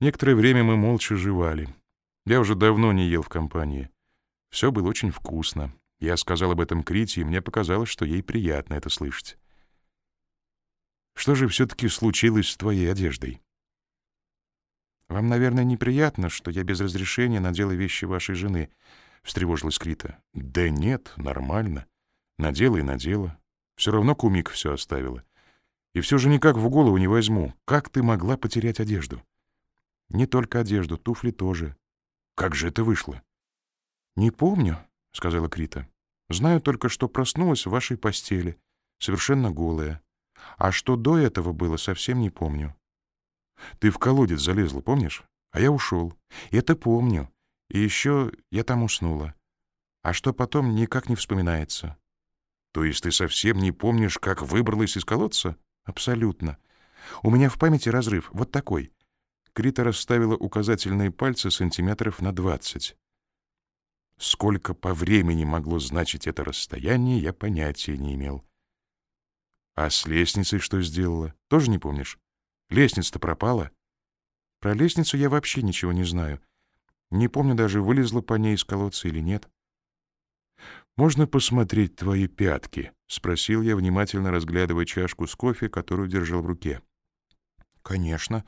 Некоторое время мы молча жевали. Я уже давно не ел в компании. Все было очень вкусно. Я сказал об этом Крите, и мне показалось, что ей приятно это слышать. Что же все-таки случилось с твоей одеждой? Вам, наверное, неприятно, что я без разрешения надела вещи вашей жены, встревожилась Крита. Да нет, нормально. Надела и надела. Все равно кумик все оставила. И все же никак в голову не возьму. Как ты могла потерять одежду? Не только одежду, туфли тоже. Как же это вышло? Не помню, сказала Крита. Знаю только, что проснулась в вашей постели, совершенно голая. А что до этого было, совсем не помню. Ты в колодец залезла, помнишь? А я ушел. Это помню. И еще я там уснула. А что потом, никак не вспоминается. То есть ты совсем не помнишь, как выбралась из колодца? Абсолютно. У меня в памяти разрыв, вот такой. Крита расставила указательные пальцы сантиметров на двадцать. Сколько по времени могло значить это расстояние, я понятия не имел. А с лестницей что сделала? Тоже не помнишь? Лестница-то пропала. Про лестницу я вообще ничего не знаю. Не помню даже, вылезла по ней из колодца или нет. «Можно посмотреть твои пятки?» — спросил я, внимательно разглядывая чашку с кофе, которую держал в руке. «Конечно».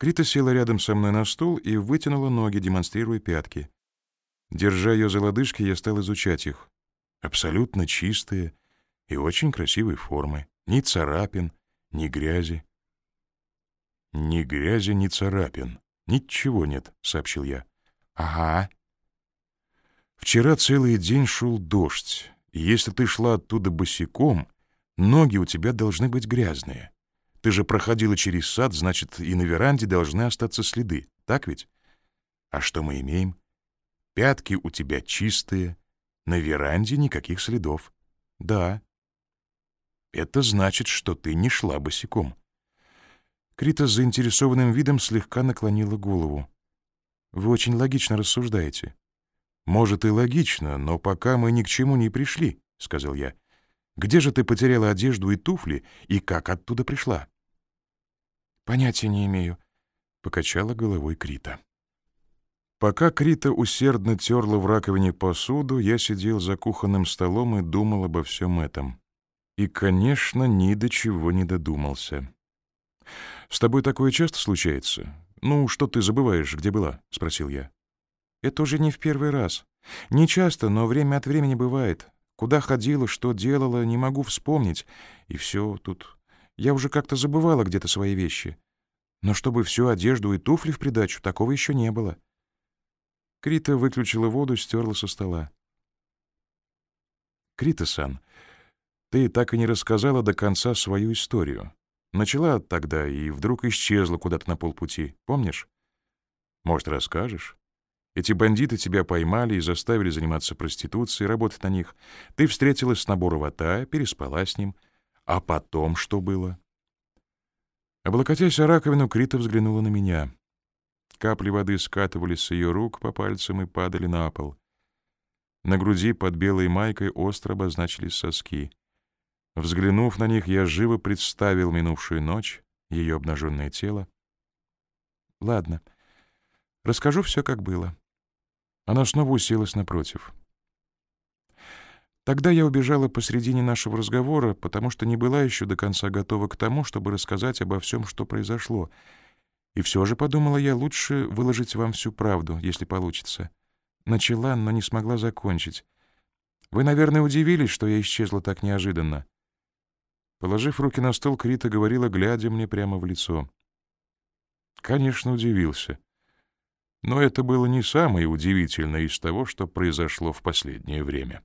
Крита села рядом со мной на стул и вытянула ноги, демонстрируя пятки. Держа ее за лодыжки, я стал изучать их. Абсолютно чистые и очень красивой формы. Ни царапин, ни грязи. «Ни грязи, ни царапин. Ничего нет», — сообщил я. «Ага». «Вчера целый день шел дождь, если ты шла оттуда босиком, ноги у тебя должны быть грязные. Ты же проходила через сад, значит, и на веранде должны остаться следы, так ведь? А что мы имеем? Пятки у тебя чистые, на веранде никаких следов. Да. Это значит, что ты не шла босиком. Крита с заинтересованным видом слегка наклонила голову. «Вы очень логично рассуждаете». «Может, и логично, но пока мы ни к чему не пришли», — сказал я. «Где же ты потеряла одежду и туфли, и как оттуда пришла?» «Понятия не имею», — покачала головой Крита. Пока Крита усердно терла в раковине посуду, я сидел за кухонным столом и думал обо всем этом. И, конечно, ни до чего не додумался. «С тобой такое часто случается? Ну, что ты забываешь, где была?» — спросил я. «Это уже не в первый раз. Не часто, но время от времени бывает. Куда ходила, что делала, не могу вспомнить. И все тут. Я уже как-то забывала где-то свои вещи. Но чтобы всю одежду и туфли в придачу, такого еще не было». Крита выключила воду, стерла со стола. «Крита-сан, ты так и не рассказала до конца свою историю. Начала тогда и вдруг исчезла куда-то на полпути, помнишь? Может, расскажешь? Эти бандиты тебя поймали и заставили заниматься проституцией, работать на них. Ты встретилась с набором Ватая, переспала с ним. А потом что было? Облокотясь о раковину, Крита взглянула на меня. Капли воды скатывались с ее рук по пальцам и падали на пол. На груди под белой майкой остро обозначились соски. Взглянув на них, я живо представил минувшую ночь, ее обнаженное тело. Ладно, расскажу все, как было. Она снова уселась напротив. Тогда я убежала посредине нашего разговора, потому что не была еще до конца готова к тому, чтобы рассказать обо всем, что произошло. И все же, подумала я, лучше выложить вам всю правду, если получится. Начала, но не смогла закончить. Вы, наверное, удивились, что я исчезла так неожиданно. Положив руки на стол, Крита говорила, глядя мне прямо в лицо. Конечно, удивился. Но это было не самое удивительное из того, что произошло в последнее время.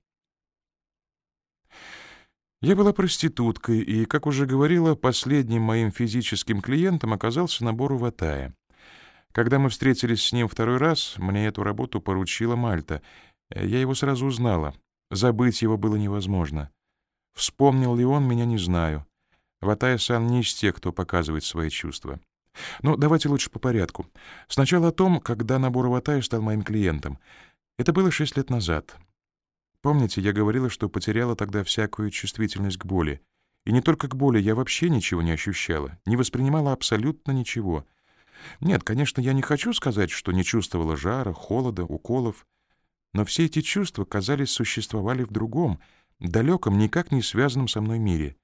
Я была проституткой, и, как уже говорила, последним моим физическим клиентом оказался набор Уватая. Когда мы встретились с ним второй раз, мне эту работу поручила Мальта. Я его сразу узнала. Забыть его было невозможно. Вспомнил ли он, меня не знаю. Ватая-сан не из тех, кто показывает свои чувства. Но ну, давайте лучше по порядку. Сначала о том, когда набор Ватая стал моим клиентом. Это было шесть лет назад. Помните, я говорила, что потеряла тогда всякую чувствительность к боли. И не только к боли, я вообще ничего не ощущала, не воспринимала абсолютно ничего. Нет, конечно, я не хочу сказать, что не чувствовала жара, холода, уколов, но все эти чувства, казались, существовали в другом, далеком, никак не связанном со мной мире.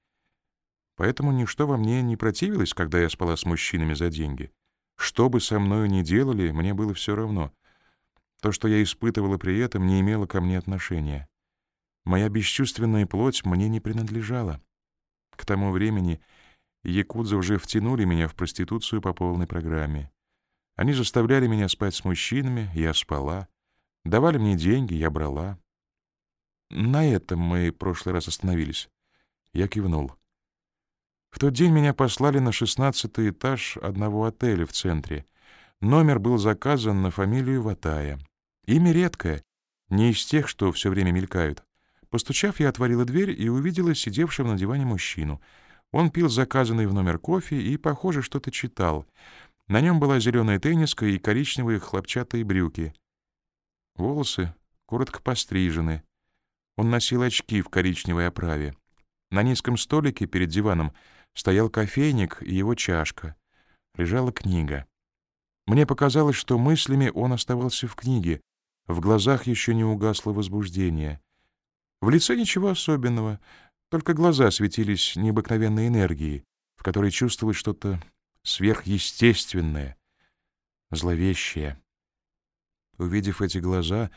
Поэтому ничто во мне не противилось, когда я спала с мужчинами за деньги. Что бы со мною ни делали, мне было все равно. То, что я испытывала при этом, не имело ко мне отношения. Моя бесчувственная плоть мне не принадлежала. К тому времени якудзы уже втянули меня в проституцию по полной программе. Они заставляли меня спать с мужчинами, я спала. Давали мне деньги, я брала. На этом мы в прошлый раз остановились. Я кивнул. В тот день меня послали на шестнадцатый этаж одного отеля в центре. Номер был заказан на фамилию Ватая. Имя редкое, не из тех, что все время мелькают. Постучав, я отворила дверь и увидела сидевшего на диване мужчину. Он пил заказанный в номер кофе и, похоже, что-то читал. На нем была зеленая тенниска и коричневые хлопчатые брюки. Волосы коротко пострижены. Он носил очки в коричневой оправе. На низком столике перед диваном стоял кофейник и его чашка. Лежала книга. Мне показалось, что мыслями он оставался в книге. В глазах еще не угасло возбуждение. В лице ничего особенного, только глаза светились необыкновенной энергией, в которой чувствовалось что-то сверхъестественное, зловещее. Увидев эти глаза,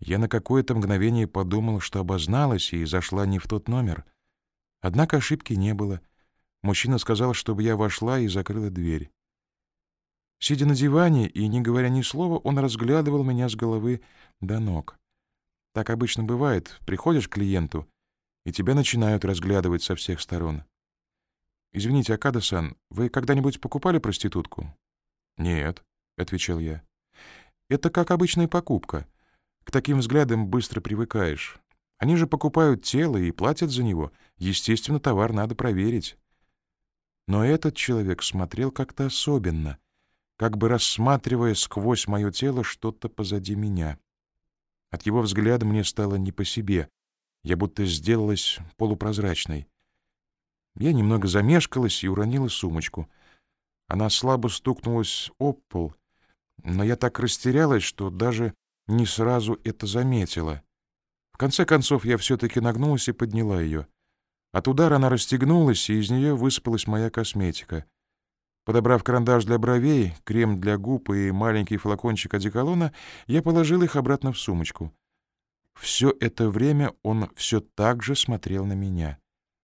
я на какое-то мгновение подумал, что обозналась и зашла не в тот номер. Однако ошибки не было — Мужчина сказал, чтобы я вошла и закрыла дверь. Сидя на диване и не говоря ни слова, он разглядывал меня с головы до ног. Так обычно бывает. Приходишь к клиенту, и тебя начинают разглядывать со всех сторон. «Извините, Акада-сан, вы когда-нибудь покупали проститутку?» «Нет», — отвечал я. «Это как обычная покупка. К таким взглядам быстро привыкаешь. Они же покупают тело и платят за него. Естественно, товар надо проверить». Но этот человек смотрел как-то особенно, как бы рассматривая сквозь мое тело что-то позади меня. От его взгляда мне стало не по себе, я будто сделалась полупрозрачной. Я немного замешкалась и уронила сумочку. Она слабо стукнулась об пол, но я так растерялась, что даже не сразу это заметила. В конце концов, я все-таки нагнулась и подняла ее. От удара она расстегнулась, и из нее высыпалась моя косметика. Подобрав карандаш для бровей, крем для губ и маленький флакончик одеколона, я положил их обратно в сумочку. Все это время он все так же смотрел на меня.